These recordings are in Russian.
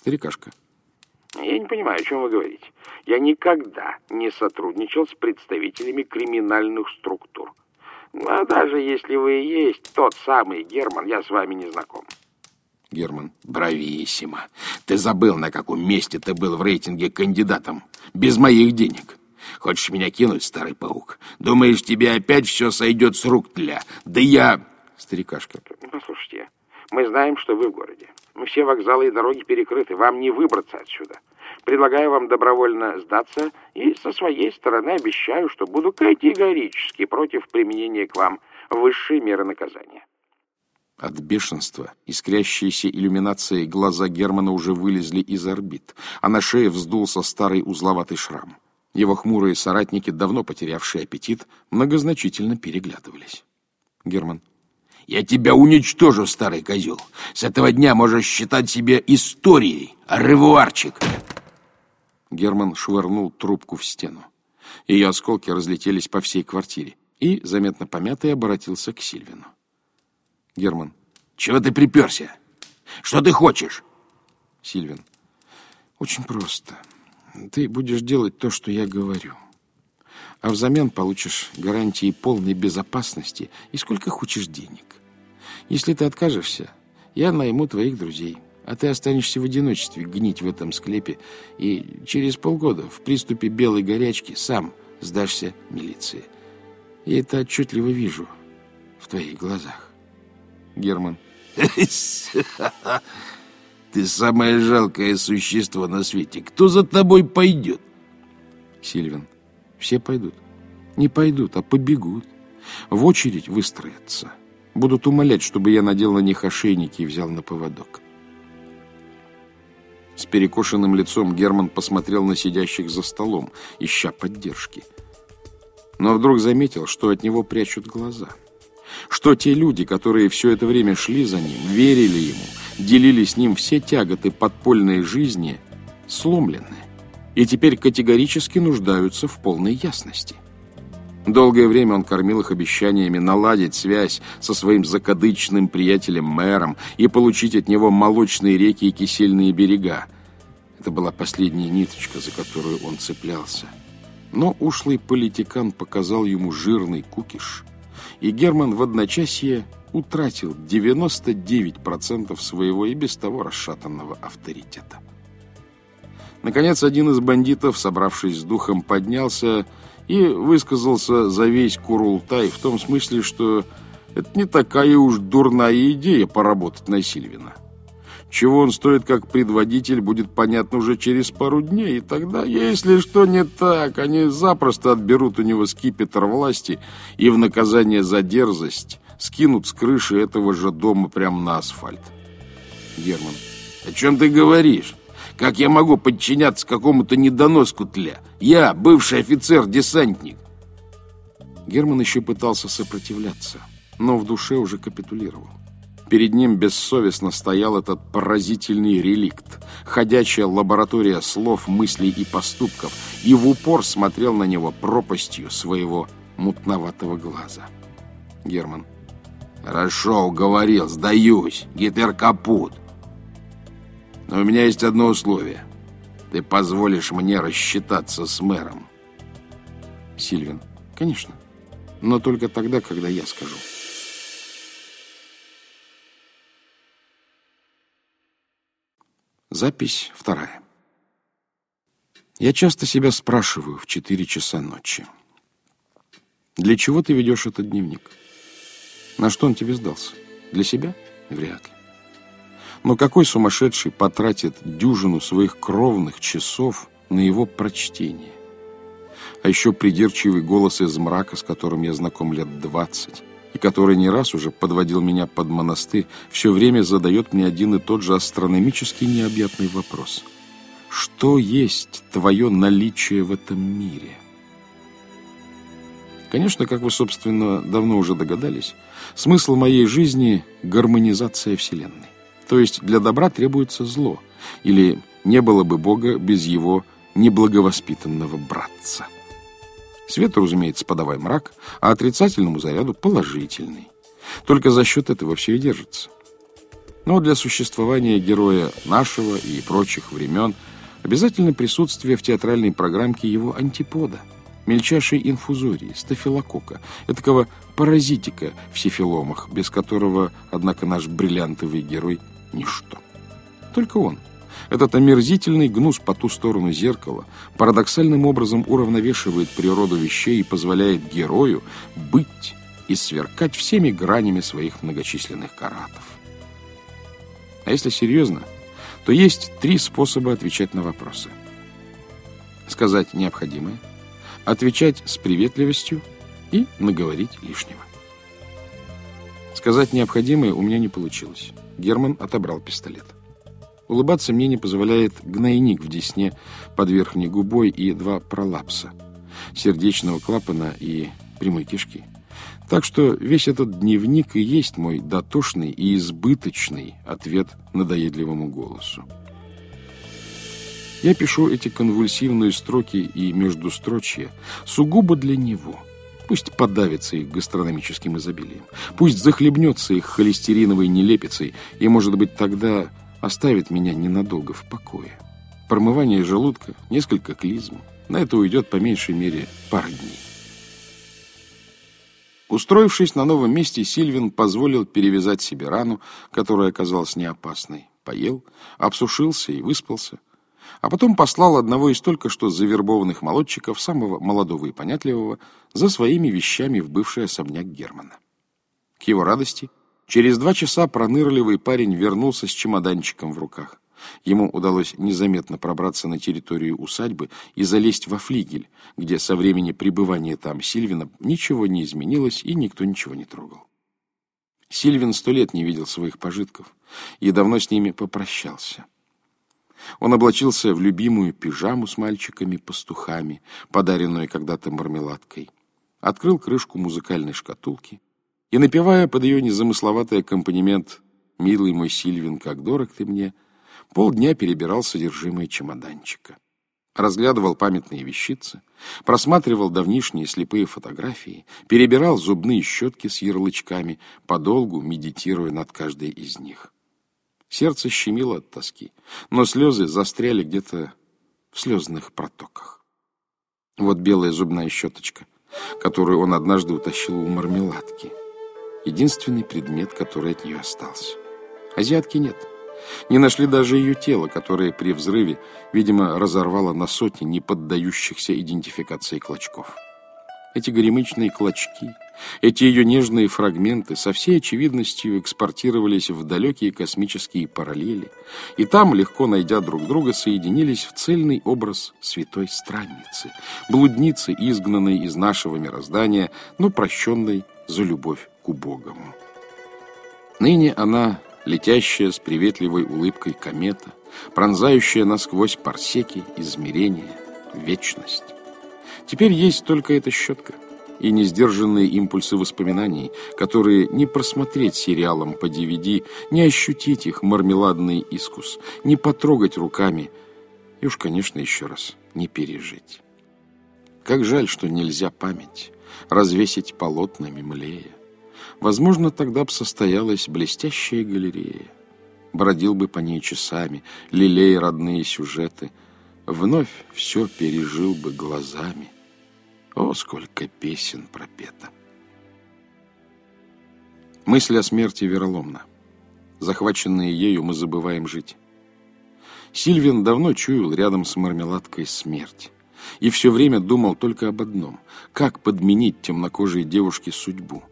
Старикашка. Я не понимаю, о чем вы говорите. Я никогда не сотрудничал с представителями криминальных структур. Ну, а даже если вы и есть тот самый Герман, я с вами не знаком. Герман. Брависсимо. Ты забыл, на каком месте ты был в рейтинге кандидатом. Без моих денег. Хочешь меня кинуть, старый паук? Думаешь, тебе опять все сойдет с рук тля? Да я... Старикашка. Послушайте, мы знаем, что вы в городе. Все вокзалы и дороги перекрыты. Вам не выбраться отсюда. Предлагаю вам добровольно сдаться, и со своей стороны обещаю, что буду категорически против применения к вам высшей меры наказания. От бешенства искрящиеся иллюминацией глаза Германа уже вылезли из орбит, а на шее вздулся старый узловатый шрам. Его хмурые соратники, давно потерявшие аппетит, многозначительно переглядывались. Герман. «Я тебя уничтожу, старый козел! С этого дня можешь считать себя историей, ревуарчик!» Герман швырнул трубку в стену. Ее осколки разлетелись по всей квартире и, заметно помятый, обратился к Сильвину. Герман. «Чего ты приперся? Что ты хочешь?» Сильвин. «Очень просто. Ты будешь делать то, что я говорю. А взамен получишь гарантии полной безопасности и сколько хочешь денег. Если ты откажешься, я найму твоих друзей» а ты останешься в одиночестве гнить в этом склепе, и через полгода в приступе белой горячки сам сдашься милиции. Я это отчетливо вижу в твоих глазах. Герман. Ты самое жалкое существо на свете. Кто за тобой пойдет? Сильвин. Все пойдут. Не пойдут, а побегут. В очередь выстроятся. Будут умолять, чтобы я надел на них ошейники и взял на поводок. С перекошенным лицом Герман посмотрел на сидящих за столом, ища поддержки. Но вдруг заметил, что от него прячут глаза. Что те люди, которые все это время шли за ним, верили ему, делили с ним все тяготы подпольной жизни, сломлены и теперь категорически нуждаются в полной ясности. Долгое время он кормил их обещаниями наладить связь со своим закадычным приятелем-мэром и получить от него молочные реки и кисельные берега. Это была последняя ниточка, за которую он цеплялся. Но ушлый политикан показал ему жирный кукиш, и Герман в одночасье утратил 99% своего и без того расшатанного авторитета. Наконец, один из бандитов, собравшись с духом, поднялся и высказался за весь Курултай в том смысле, что это не такая уж дурная идея поработать на Сильвина. Чего он стоит как предводитель, будет понятно уже через пару дней, и тогда, если что не так, они запросто отберут у него скипетр власти и в наказание за дерзость скинут с крыши этого же дома прямо на асфальт. Герман. О чем ты говоришь? Как я могу подчиняться какому-то недоноску тля? Я бывший офицер-десантник. Герман еще пытался сопротивляться, но в душе уже капитулировал. Перед ним бессовестно стоял этот поразительный реликт, ходячая лаборатория слов, мыслей и поступков, и в упор смотрел на него пропастью своего мутноватого глаза. Герман. «Хорошо, уговорил, сдаюсь. Гитлер капут. Но у меня есть одно условие. Ты позволишь мне рассчитаться с мэром. Сильвин. Конечно. Но только тогда, когда я скажу. Запись вторая. Я часто себя спрашиваю в 4 часа ночи. Для чего ты ведешь этот дневник? На что он тебе сдался? Для себя? Вряд ли. Но какой сумасшедший потратит дюжину своих кровных часов на его прочтение? А еще придирчивый голос из мрака, с которым я знаком лет двадцать, и который не раз уже подводил меня под монастырь, все время задает мне один и тот же астрономический необъятный вопрос. Что есть твое наличие в этом мире? Конечно, как вы, собственно, давно уже догадались, смысл моей жизни — гармонизация Вселенной. То есть для добра требуется зло. Или не было бы Бога без его неблаговоспитанного братца. Свету, разумеется, подавай мрак, а отрицательному заряду положительный. Только за счет этого все и держится. Но для существования героя нашего и прочих времен обязательно присутствие в театральной программке его антипода, мельчайшей инфузории, стафилокока, этакого паразитика в сифиломах, без которого, однако, наш бриллиантовый герой – ничто. Только он – этот омерзительный гнус по ту сторону зеркала парадоксальным образом уравновешивает природу вещей и позволяет герою быть и сверкать всеми гранями своих многочисленных каратов. А если серьезно, то есть три способа отвечать на вопросы. Сказать необходимое, отвечать с приветливостью и наговорить лишнего. Сказать необходимое у меня не получилось. Герман отобрал пистолет. Улыбаться мне не позволяет гнойник в десне под верхней губой и два пролапса, сердечного клапана и прямой кишки. Так что весь этот дневник и есть мой дотошный и избыточный ответ надоедливому голосу. Я пишу эти конвульсивные строки и междустрочья сугубо для него. Пусть подавится их гастрономическим изобилием. Пусть захлебнется их холестериновой нелепицей, и, может быть, тогда оставит меня ненадолго в покое. Промывание желудка, несколько клизм. На это уйдет по меньшей мере пара дней. Устроившись на новом месте, Сильвин позволил перевязать себе рану, которая оказалась неопасной. Поел, обсушился и выспался. А потом послал одного из только что завербованных молодчиков, самого молодого и понятливого, за своими вещами в бывший особняк Германа. К его радости Через два часа пронырливый парень вернулся с чемоданчиком в руках. Ему удалось незаметно пробраться на территорию усадьбы и залезть во флигель, где со времени пребывания там Сильвина ничего не изменилось и никто ничего не трогал. Сильвин сто лет не видел своих пожитков и давно с ними попрощался. Он облачился в любимую пижаму с мальчиками-пастухами, подаренную когда-то мармеладкой, открыл крышку музыкальной шкатулки и, напевая под ее незамысловатый аккомпанемент «Милый мой Сильвин, как дорог ты мне», полдня перебирал содержимое чемоданчика. Разглядывал памятные вещицы, просматривал давнишние слепые фотографии, перебирал зубные щетки с ярлычками, подолгу медитируя над каждой из них. Сердце щемило от тоски, но слезы застряли где-то в слезных протоках. Вот белая зубная щеточка, которую он однажды утащил у мармеладки — Единственный предмет, который от нее остался. Азиатки нет. Не нашли даже ее тело, которое при взрыве, видимо, разорвало на сотни неподдающихся идентификации клочков. Эти горемычные клочки, эти ее нежные фрагменты со всей очевидностью экспортировались в далекие космические параллели, и там, легко найдя друг друга, соединились в цельный образ святой странницы, блудницы, изгнанной из нашего мироздания, но прощенной за любовь к убогому. Ныне она, летящая с приветливой улыбкой комета, пронзающая насквозь парсеки, измерения, вечность. Теперь есть только эта щетка и несдержанные импульсы воспоминаний, которые не просмотреть сериалом по DVD, не ощутить их мармеладный искус, не потрогать руками и уж, конечно, еще раз не пережить. Как жаль, что нельзя память развесить полотнами млея. Возможно, тогда бы состоялась блестящая галерея. Бродил бы по ней часами, лелея родные сюжеты. Вновь все пережил бы глазами. О, сколько песен пропето! Мысль о смерти вероломна. Захваченные ею мы забываем жить. Сильвин давно чуял рядом с мармеладкой смерть. И все время думал только об одном — как подменить темнокожей девушке судьбу.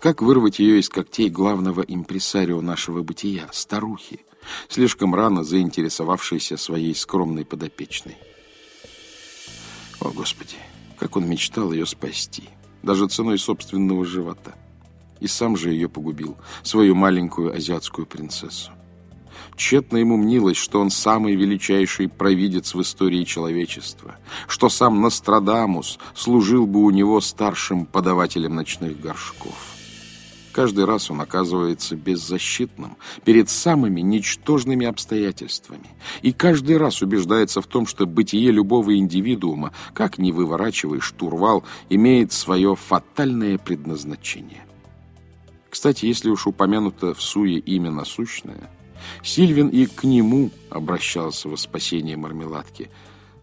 Как вырвать ее из когтей главного импресарио нашего бытия, старухи, слишком рано заинтересовавшейся своей скромной подопечной? О, Господи, как он мечтал ее спасти, даже ценой собственного живота. И сам же ее погубил, свою маленькую азиатскую принцессу. Тщетно ему мнилось, что он самый величайший провидец в истории человечества, что сам Нострадамус служил бы у него старшим подавателем ночных горшков. Каждый раз он оказывается беззащитным перед самыми ничтожными обстоятельствами. И каждый раз убеждается в том, что бытие любого индивидуума, как ни выворачивай штурвал, имеет свое фатальное предназначение. Кстати, если уж упомянуто в суе имя насущное, Сильвин и к нему обращался во спасение мармеладки.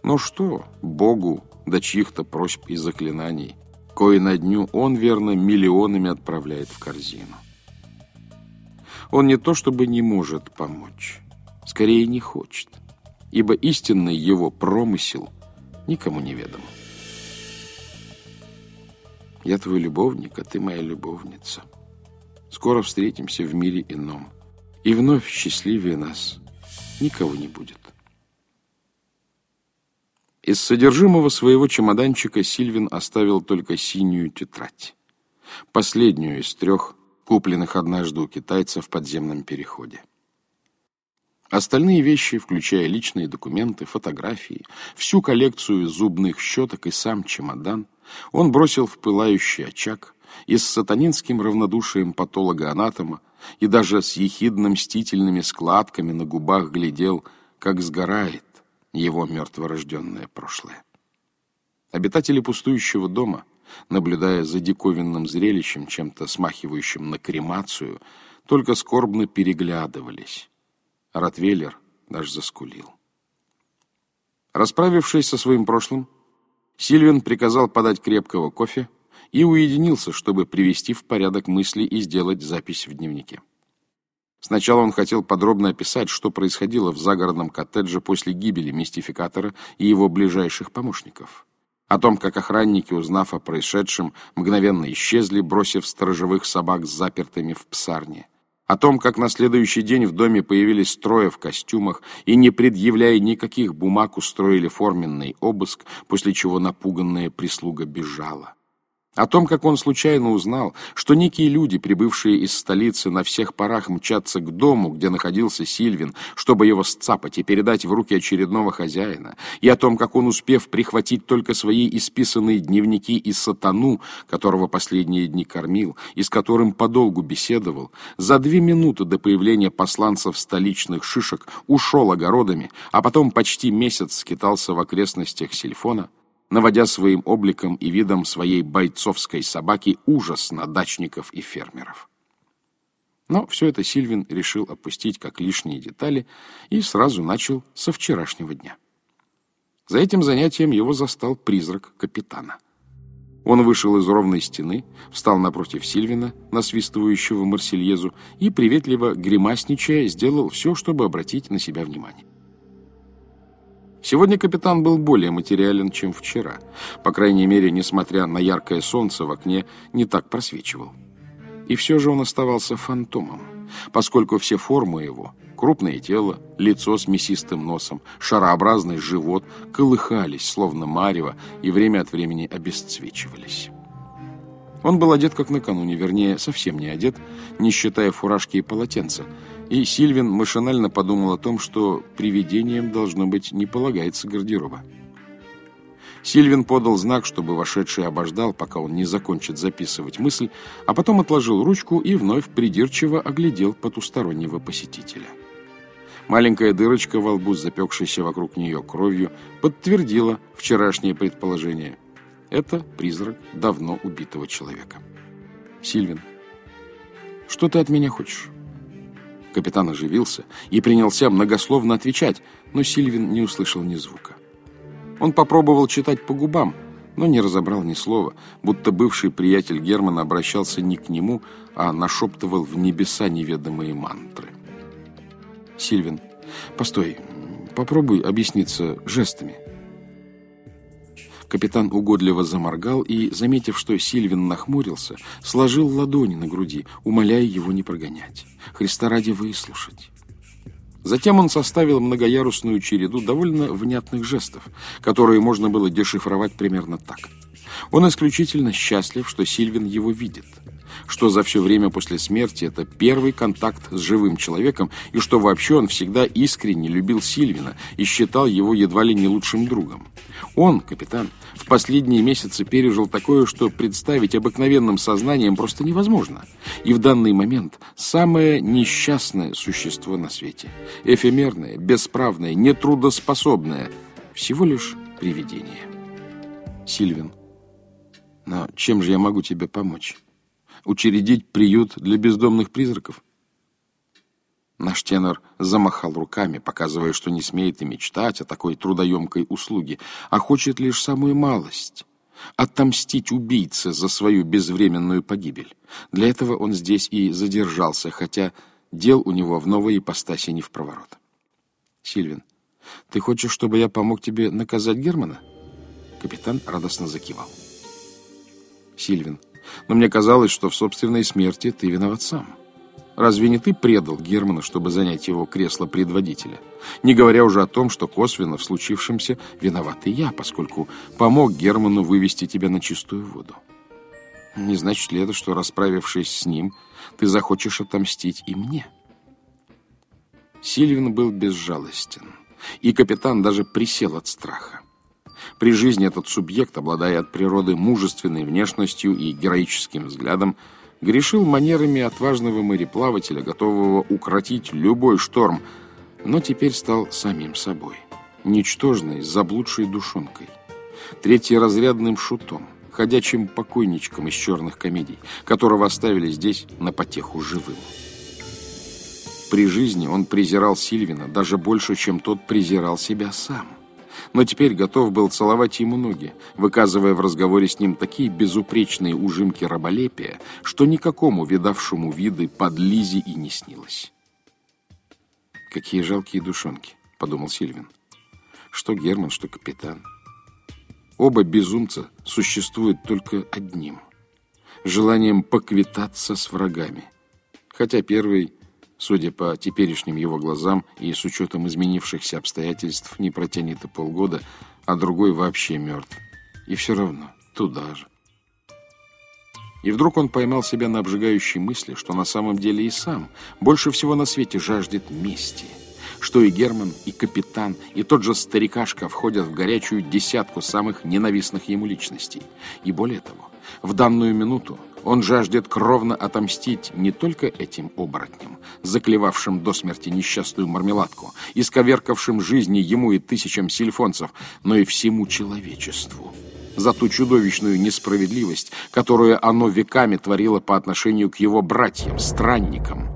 Но что Богу до чьих-то просьб и заклинаний, кое на дню он, верно, миллионами отправляет в корзину. Он не то чтобы не может помочь, скорее не хочет, ибо истинный его промысел никому не ведом. Я твой любовник, а ты моя любовница. Скоро встретимся в мире ином. И вновь счастливее нас никого не будет. Из содержимого своего чемоданчика Сильвин оставил только синюю тетрадь. Последнюю из трех, купленных однажды у китайца в подземном переходе. Остальные вещи, включая личные документы, фотографии, всю коллекцию зубных щеток и сам чемодан, он бросил в пылающий очаг и с сатанинским равнодушием патолога-анатома и даже с ехидно-мстительными складками на губах глядел, как сгорает его мертворожденное прошлое. Обитатели пустующего дома, наблюдая за диковинным зрелищем, чем-то смахивающим на кремацию, только скорбно переглядывались. Ротвейлер даже заскулил. Расправившись со своим прошлым, Сильвин приказал подать крепкого кофе и уединился, чтобы привести в порядок мысли и сделать запись в дневнике. Сначала он хотел подробно описать, что происходило в загородном коттедже после гибели мистификатора и его ближайших помощников. О том, как охранники, узнав о происшедшем, мгновенно исчезли, бросив сторожевых собак с запертыми в псарне о том, как на следующий день в доме появились трое в костюмах и, не предъявляя никаких бумаг, устроили форменный обыск, после чего напуганная прислуга бежала. О том, как он случайно узнал, что некие люди, прибывшие из столицы, на всех парах мчатся к дому, где находился Сильвин, чтобы его сцапать и передать в руки очередного хозяина, и о том, как он, успев прихватить только свои исписанные дневники и сатану, которого последние дни кормил, и с которым подолгу беседовал, за две минуты до появления посланцев столичных шишек ушел огородами, а потом почти месяц скитался в окрестностях Сильфона, наводя своим обликом и видом своей бойцовской собаки ужас на дачников и фермеров. Но все это Сильвин решил опустить как лишние детали и сразу начал со вчерашнего дня. За этим занятием его застал призрак капитана. Он вышел из ровной стены, встал напротив Сильвина, насвистывающего Марсельезу, и, приветливо гримасничая, сделал все, чтобы обратить на себя внимание. Сегодня капитан был более материален, чем вчера. По крайней мере, несмотря на яркое солнце в окне, не так просвечивал. И все же он оставался фантомом, поскольку все формы его — крупное тело, лицо с мясистым носом, шарообразный живот — колыхались, словно марево, и время от времени обесцвечивались. Он был одет как накануне, вернее, совсем не одет, не считая фуражки и полотенца, и Сильвин машинально подумал о том, что привидением, должно быть, не полагается гардероба. Сильвин подал знак, чтобы вошедший обождал, пока он не закончит записывать мысль, а потом отложил ручку и вновь придирчиво оглядел потустороннего посетителя. Маленькая дырочка во лбу, запекшаяся вокруг нее кровью, подтвердила вчерашнее предположение. Это призрак давно убитого человека. «Сильвин, что ты от меня хочешь?» Капитан оживился и принялся многословно отвечать, но Сильвин не услышал ни звука. Он попробовал читать по губам, но не разобрал ни слова, будто бывший приятель Германа обращался не к нему, а нашептывал в небеса неведомые мантры. «Сильвин, постой, попробуй объясниться жестами». Капитан угодливо заморгал и, заметив, что Сильвин нахмурился, сложил ладони на груди, умоляя его не прогонять. Христа ради выслушать. Затем он составил многоярусную череду довольно внятных жестов, которые можно было дешифровать примерно так. Он исключительно счастлив, что Сильвин его видит – что за все время после смерти это первый контакт с живым человеком, и что вообще он всегда искренне любил Сильвина и считал его едва ли не лучшим другом. Он, капитан, в последние месяцы пережил такое, что представить обыкновенным сознанием просто невозможно. И в данный момент самое несчастное существо на свете. Эфемерное, бесправное, нетрудоспособное. Всего лишь привидение. Сильвин, но чем же я могу тебе помочь? учредить приют для бездомных призраков? Наш тенор замахал руками, показывая, что не смеет и мечтать о такой трудоемкой услуге, а хочет лишь самую малость — отомстить убийце за свою безвременную погибель. Для этого он здесь и задержался, хотя дел у него в новой ипостаси не в проворот. Сильвин, ты хочешь, чтобы я помог тебе наказать Германа? Капитан радостно закивал. Сильвин, но мне казалось, что в собственной смерти ты виноват сам. Разве не ты предал Германа, чтобы занять его кресло предводителя? Не говоря уже о том, что косвенно в случившемся виноват и я, поскольку помог Герману вывести тебя на чистую воду. Не значит ли это, что, расправившись с ним, ты захочешь отомстить и мне? Сильвин был безжалостен, и капитан даже присел от страха. При жизни этот субъект, обладая от природы мужественной внешностью и героическим взглядом, грешил манерами отважного мореплавателя, готового укротить любой шторм, но теперь стал самим собой, ничтожной, заблудшей душонкой, третьеразрядным шутом, ходячим покойничком из черных комедий, которого оставили здесь на потеху живым. При жизни он презирал Сильвина даже больше, чем тот презирал себя сам но теперь готов был целовать ему ноги, выказывая в разговоре с ним такие безупречные ужимки раболепия, что никакому видавшему виды под Лизи и не снилось. «Какие жалкие душонки», — подумал Сильвин. «Что Герман, что капитан. Оба безумца существуют только одним — желанием поквитаться с врагами. Хотя первый Судя по теперешним его глазам и с учетом изменившихся обстоятельств, не протянет и полгода, а другой вообще мертв. И все равно туда же. И вдруг он поймал себя на обжигающей мысли, что на самом деле и сам больше всего на свете жаждет мести. Что и Герман, и капитан, и тот же старикашка входят в горячую десятку самых ненавистных ему личностей. И более того, в данную минуту он жаждет кровно отомстить не только этим оборотням, заклевавшим до смерти несчастную мармеладку, исковеркавшим жизни ему и тысячам сильфонцев, но и всему человечеству. За ту чудовищную несправедливость, которую оно веками творило по отношению к его братьям, странникам.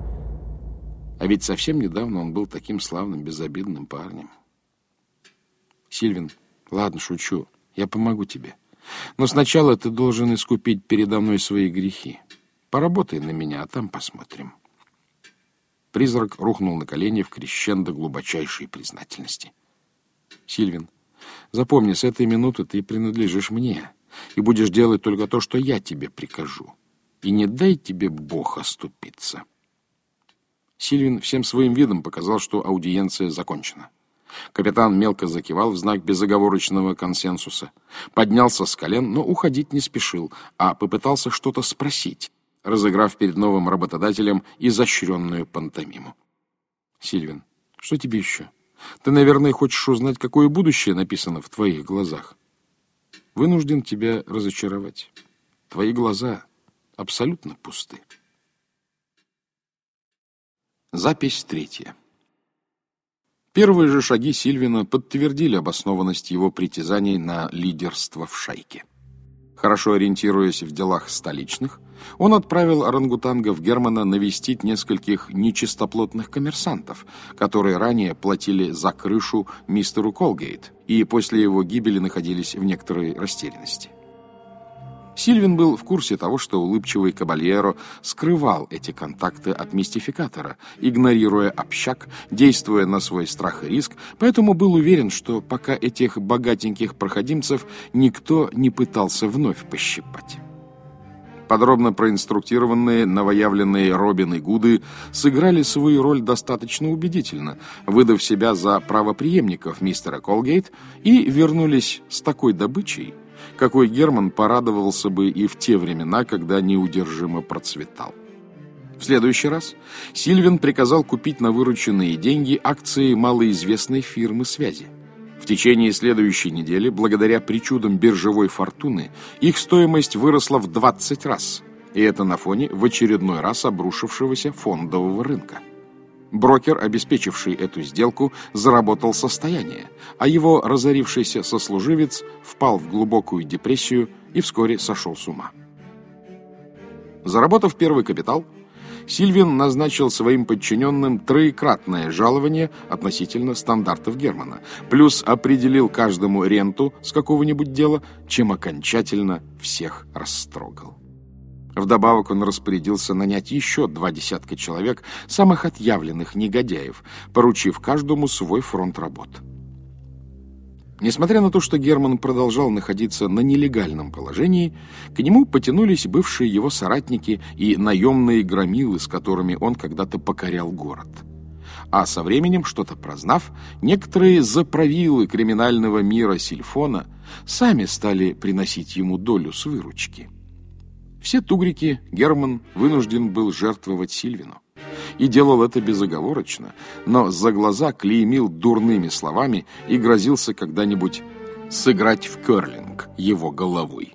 А ведь совсем недавно он был таким славным, безобидным парнем. Сильвин, ладно, шучу, я помогу тебе. Но сначала ты должен искупить передо мной свои грехи. Поработай на меня, а там посмотрим. Призрак рухнул на колени в крещендо глубочайшей признательности. Сильвин, запомни, с этой минуты ты принадлежишь мне и будешь делать только то, что я тебе прикажу. И не дай тебе Бог оступиться. Сильвин всем своим видом показал, что аудиенция закончена. Капитан мелко закивал в знак безоговорочного консенсуса. Поднялся с колен, но уходить не спешил, а попытался что-то спросить, разыграв перед новым работодателем изощренную пантомиму. «Сильвин, что тебе еще? Ты, наверное, хочешь узнать, какое будущее написано в твоих глазах. Вынужден тебя разочаровать. Твои глаза абсолютно пусты». Запись третья. Первые же шаги Сильвина подтвердили обоснованность его притязаний на лидерство в шайке. Хорошо ориентируясь в делах столичных, он отправил орангутангов Германа навестить нескольких нечистоплотных коммерсантов, которые ранее платили за крышу мистеру Колгейт и после его гибели находились в некоторой растерянности. Сильвин был в курсе того, что улыбчивый кабальеро скрывал эти контакты от мистификатора, игнорируя общак, действуя на свой страх и риск, поэтому был уверен, что пока этих богатеньких проходимцев никто не пытался вновь пощипать. Подробно проинструктированные новоявленные Робин и Гуды сыграли свою роль достаточно убедительно, выдав себя за правоприемников мистера Колгейт и вернулись с такой добычей, какой Герман порадовался бы и в те времена, когда неудержимо процветал. В следующий раз Сильвин приказал купить на вырученные деньги акции малоизвестной фирмы связи. В течение следующей недели, благодаря причудам биржевой фортуны, их стоимость выросла в 20 раз, и это на фоне в очередной раз обрушившегося фондового рынка. Брокер, обеспечивший эту сделку, заработал состояние, а его разорившийся сослуживец впал в глубокую депрессию и вскоре сошел с ума. Заработав первый капитал, Сильвин назначил своим подчиненным троекратное жалование относительно стандартов Германа, плюс определил каждому ренту с какого-нибудь дела, чем окончательно всех растрогал. Вдобавок он распорядился нанять еще два десятка человек, самых отъявленных негодяев, поручив каждому свой фронт работ. Несмотря на то, что Герман продолжал находиться на нелегальном положении, к нему потянулись бывшие его соратники и наемные громилы, с которыми он когда-то покорял город. А со временем, что-то прознав, некоторые заправилы криминального мира Сильфона сами стали приносить ему долю с выручки. Все тугрики Герман вынужден был жертвовать Сильвину. И делал это безоговорочно, но за глаза клеймил дурными словами и грозился когда-нибудь сыграть в керлинг его головой.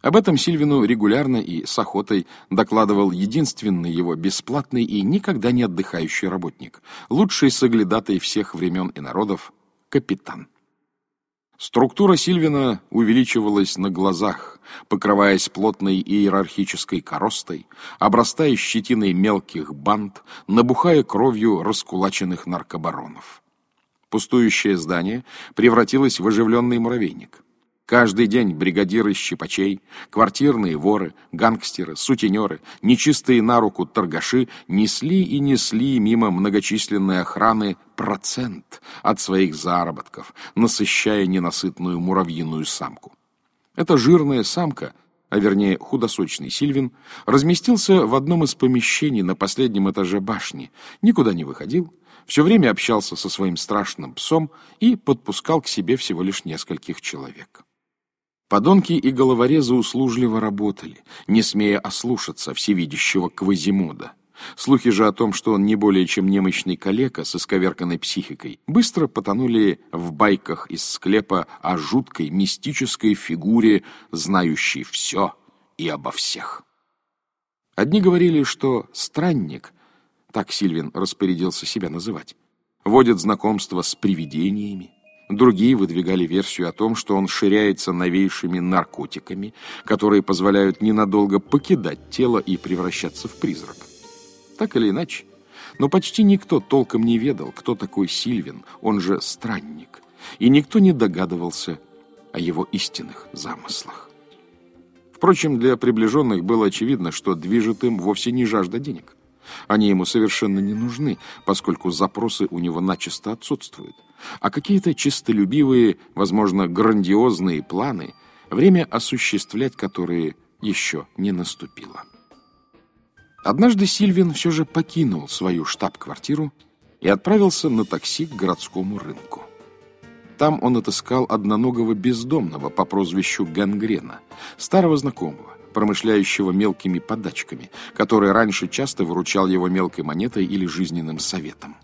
Об этом Сильвину регулярно и с охотой докладывал единственный его бесплатный и никогда не отдыхающий работник, лучший соглядатай всех времен и народов, капитан. Структура Сильвина увеличивалась на глазах, покрываясь плотной иерархической коростой, обрастая щетиной мелких банд, набухая кровью раскулаченных наркобаронов. Пустующее здание превратилось в оживленный муравейник. Каждый день бригадиры щипачей, квартирные воры, гангстеры, сутенеры, нечистые на руку торгаши несли и несли мимо многочисленной охраны процент от своих заработков, насыщая ненасытную муравьиную самку. Эта жирная самка, а вернее худосочный Сильвин, разместился в одном из помещений на последнем этаже башни, никуда не выходил, все время общался со своим страшным псом и подпускал к себе всего лишь нескольких человек. Подонки и головорезы услужливо работали, не смея ослушаться всевидящего Квазимода. Слухи же о том, что он не более чем немощный калека с исковерканной психикой, быстро потонули в байках из склепа о жуткой мистической фигуре, знающей все и обо всех. Одни говорили, что странник, так Сильвин распорядился себя называть, водит знакомство с привидениями, Другие выдвигали версию о том, что он ширяется новейшими наркотиками, которые позволяют ненадолго покидать тело и превращаться в призрак. Так или иначе, но почти никто толком не ведал, кто такой Сильвин, он же странник, и никто не догадывался о его истинных замыслах. Впрочем, для приближенных было очевидно, что движет им вовсе не жажда денег. Они ему совершенно не нужны, поскольку запросы у него начисто отсутствуют. А какие-то чистолюбивые, возможно, грандиозные планы, время осуществлять которые еще не наступило. Однажды Сильвин все же покинул свою штаб-квартиру и отправился на такси к городскому рынку. Там он отыскал одноногого бездомного по прозвищу Гангрена, старого знакомого, промышляющего мелкими подачками, который раньше часто выручал его мелкой монетой или жизненным советом.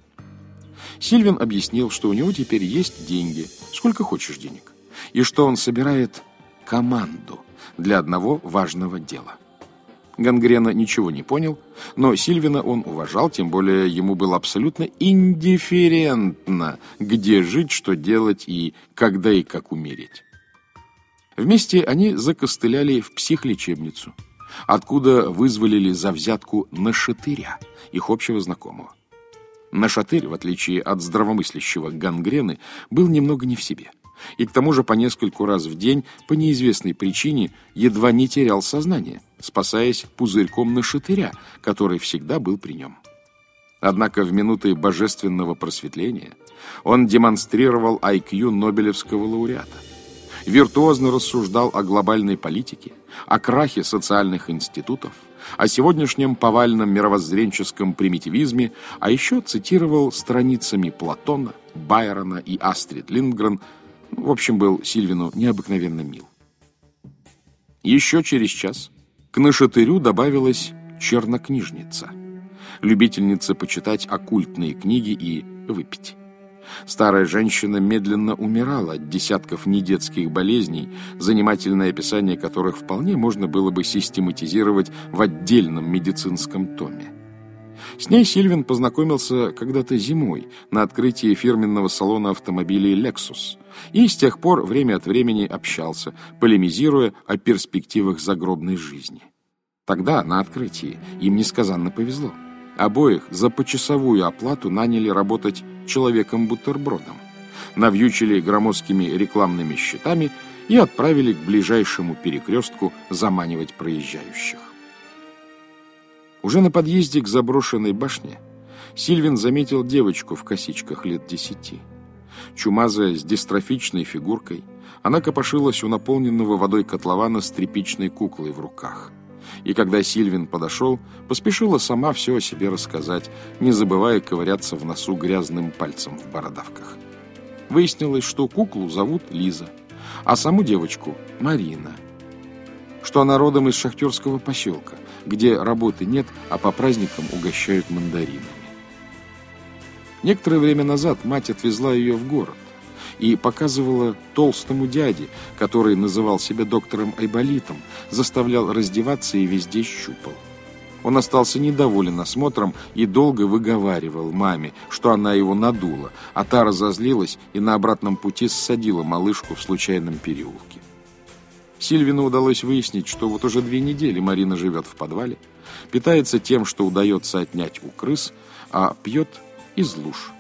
Сильвин объяснил, что у него теперь есть деньги, сколько хочешь денег, и что он собирает команду для одного важного дела. Гангрена ничего не понял, но Сильвина он уважал, тем более ему было абсолютно индифферентно, где жить, что делать и когда и как умереть. Вместе они закостыляли в психлечебницу, откуда вызволили за взятку нашатыря, их общего знакомого. Нашатырь, в отличие от здравомыслящего гангрены, был немного не в себе. И к тому же по нескольку раз в день, по неизвестной причине, едва не терял сознание, спасаясь пузырьком нашатыря, который всегда был при нем. Однако в минуты божественного просветления он демонстрировал IQ Нобелевского лауреата – виртуозно рассуждал о глобальной политике, о крахе социальных институтов, о сегодняшнем повальном мировоззренческом примитивизме, а еще цитировал страницами Платона, Байрона и Астрид Линдгрен, в общем, был Сильвину необыкновенно мил. Еще через час к нашатырю добавилась чернокнижница, любительница почитать оккультные книги и выпить. Старая женщина медленно умирала от десятков недетских болезней, занимательное описание которых вполне можно было бы систематизировать в отдельном медицинском томе. С ней Сильвин познакомился когда-то зимой на открытии фирменного салона автомобилей Lexus и с тех пор время от времени общался, полемизируя о перспективах загробной жизни. Тогда, на открытии, им несказанно повезло. Обоих за почасовую оплату наняли работать человеком-бутербродом, навьючили громоздкими рекламными щитами и отправили к ближайшему перекрестку заманивать проезжающих. Уже на подъезде к заброшенной башне Сильвин заметил девочку в косичках лет десяти. Чумазая с дистрофичной фигуркой, она копошилась у наполненного водой котлована с тряпичной куклой в руках – и когда Сильвин подошел, поспешила сама все о себе рассказать, не забывая ковыряться в носу грязным пальцем в бородавках. Выяснилось, что куклу зовут Лиза, а саму девочку — Марина. Что она родом из шахтерского поселка, где работы нет, а по праздникам угощают мандаринами. Некоторое время назад мать отвезла ее в город и показывала толстому дяде, который называл себя доктором Айболитом, заставлял раздеваться и везде щупал. Он остался недоволен осмотром и долго выговаривал маме, что она его надула, а та разозлилась и на обратном пути ссадила малышку в случайном переулке. Сильвину удалось выяснить, что вот уже две недели Марина живет в подвале, питается тем, что удается отнять у крыс, а пьет из луж.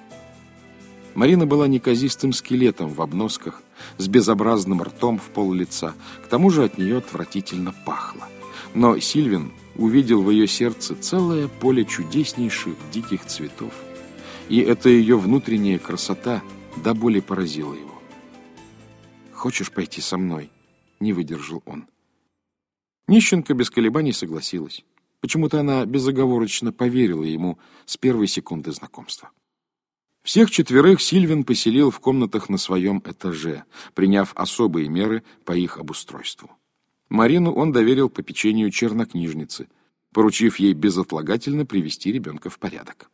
Марина была неказистым скелетом в обносках, с безобразным ртом в пол лица. К тому же от нее отвратительно пахло. Но Сильвин увидел в ее сердце целое поле чудеснейших диких цветов. И эта ее внутренняя красота до боли поразила его. «Хочешь пойти со мной?» — не выдержал он. Нищенка без колебаний согласилась. Почему-то она безоговорочно поверила ему с первой секунды знакомства. Всех четверых Сильвин поселил в комнатах на своем этаже, приняв особые меры по их обустройству. Марину он доверил попечению чернокнижницы, поручив ей безотлагательно привести ребенка в порядок.